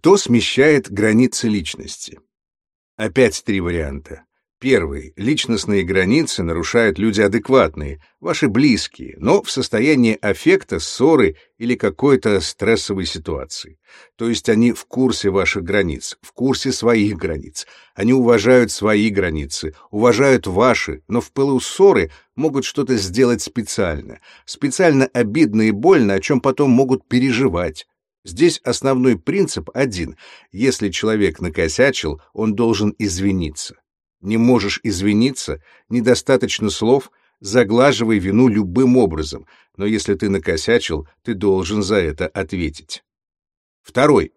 Кто смещает границы личности? Опять три варианта. Первый. Личностные границы нарушают люди адекватные, ваши близкие, но в состоянии аффекта, ссоры или какой-то стрессовой ситуации. То есть они в курсе ваших границ, в курсе своих границ. Они уважают свои границы, уважают ваши, но в пылу ссоры могут что-то сделать специально. Специально обидно и больно, о чем потом могут переживать. Здесь основной принцип один. Если человек накосячил, он должен извиниться. Не можешь извиниться, недостаточно слов, заглаживай вину любым образом, но если ты накосячил, ты должен за это ответить. Второй.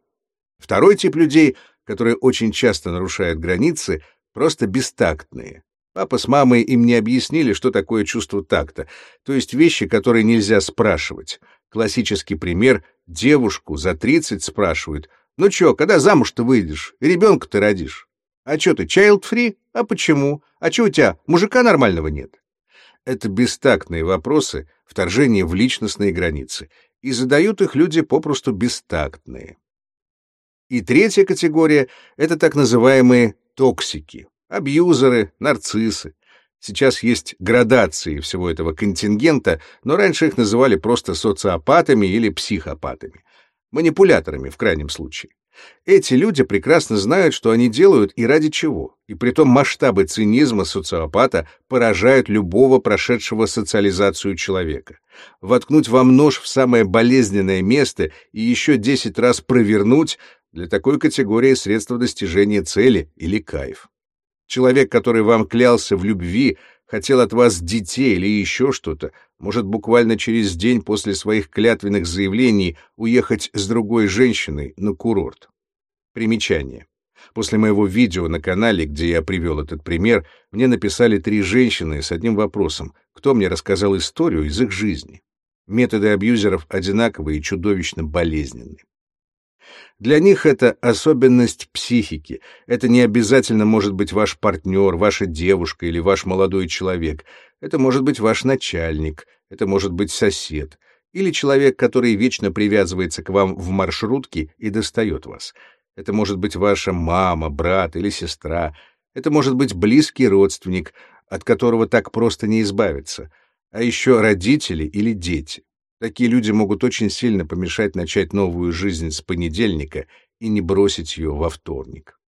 Второй тип людей, которые очень часто нарушают границы, просто бестактные. Папа с мамой им не объяснили, что такое чувство такта, то есть вещи, которые нельзя спрашивать. Классический пример — девушку за 30 спрашивают, «Ну чё, когда замуж-то выйдешь? Ребенка ты родишь?» А что ты, child-free? А почему? А что у тебя, мужика нормального нет? Это бестактные вопросы, вторжение в личностные границы, и задают их люди попросту бестактные. И третья категория — это так называемые токсики, абьюзеры, нарциссы. Сейчас есть градации всего этого контингента, но раньше их называли просто социопатами или психопатами, манипуляторами в крайнем случае. Эти люди прекрасно знают, что они делают и ради чего, и притом масштабы цинизма социопата поражают любого прошедшего социализацию человека. Воткнуть вам нож в самое болезненное место и еще десять раз провернуть — для такой категории средства достижения цели или кайф. Человек, который вам клялся в любви, хотел от вас детей или еще что-то, может буквально через день после своих клятвенных заявлений уехать с другой женщиной на курорт. Примечание. После моего видео на канале, где я привел этот пример, мне написали три женщины с одним вопросом, кто мне рассказал историю из их жизни. Методы абьюзеров одинаковые и чудовищно болезненны. Для них это особенность психики. Это не обязательно может быть ваш партнер, ваша девушка или ваш молодой человек. Это может быть ваш начальник, это может быть сосед или человек, который вечно привязывается к вам в маршрутке и достает вас. Это может быть ваша мама, брат или сестра. Это может быть близкий родственник, от которого так просто не избавиться. А еще родители или дети. Такие люди могут очень сильно помешать начать новую жизнь с понедельника и не бросить ее во вторник.